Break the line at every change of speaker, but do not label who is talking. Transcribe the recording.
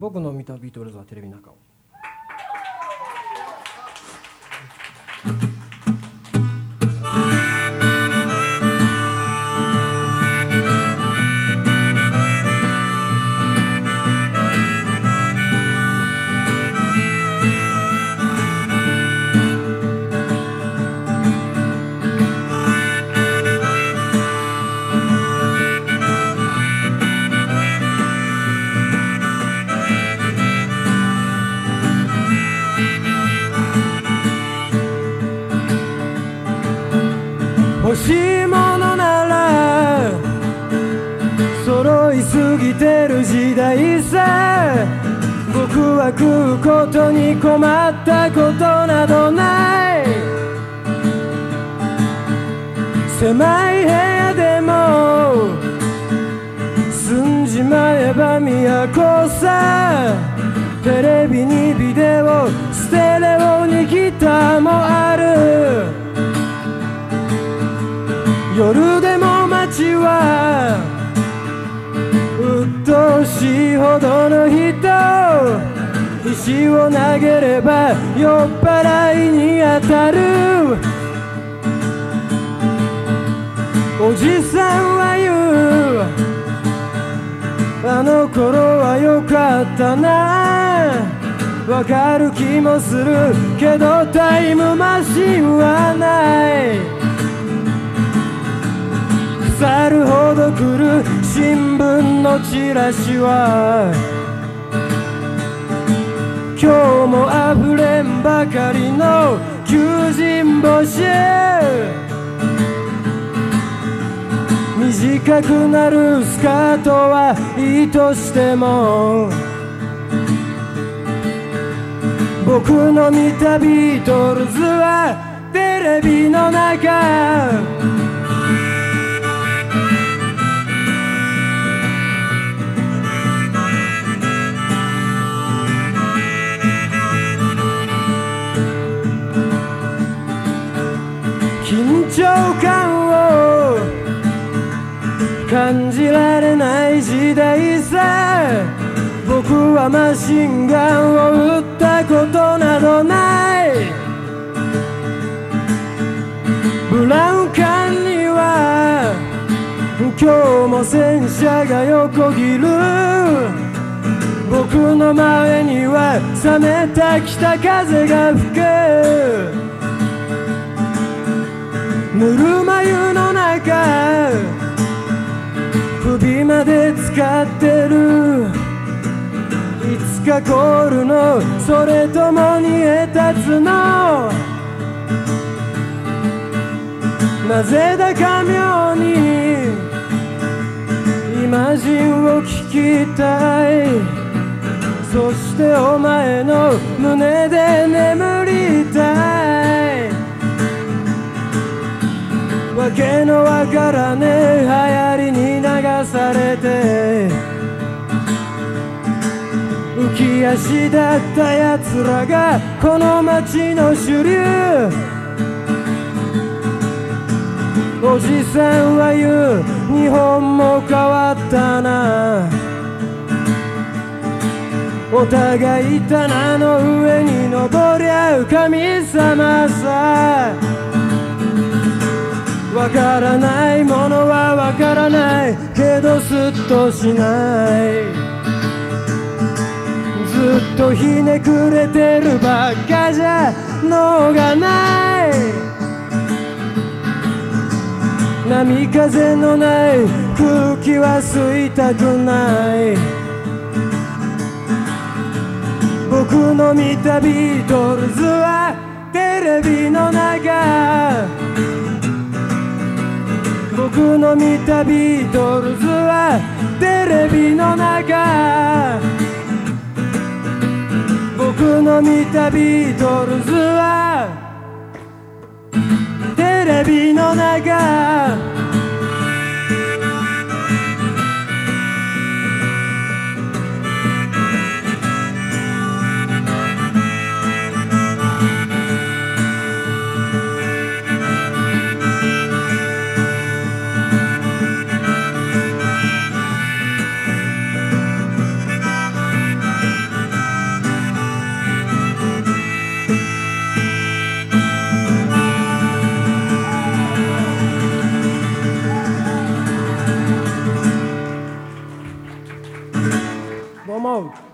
僕の見たビートルズはテレビの中を。てる時代さ。僕は食うことに困ったことなどない。狭い部屋でも住んじまえば都さ。テレビにビデオステレオにギターもあどの人石を投げれば酔っ払いに当たるおじさんは言う。あの頃は良かったな。わかる気もするけどタイムマシンはない。腐るほど来る新チラシは今日もあふれんばかりの求人募集。短くなるスカートはいいとしても。僕の見たビートルズはテレビの中。緊張感を感じられない時代さ僕はマシンガンを撃ったことなどない。ブラウン管には今日も戦車が横切る。僕の前には冷めた北風が吹く。ぬるま湯の中首まで使ってる。いつか凍るのそれとも煮え立つの。なぜだか妙にイマジンを聞きたい。そしてお前の胸で眠りたい。けのわからねえ流行りに流されて。浮き足だったやつらがこの街の主流。おじさんは言う日本も変わったな。お互い棚の上に登り合う神様さ。からないものはわからない。けどすっとしない。ずっとひねくれてるばっかじゃ脳がない。波風のない空気は吸いたくない。僕の見たビートルズはテレビの中僕の見たビートルズはテレビの中。僕の見たビートルズはテレビの中。思う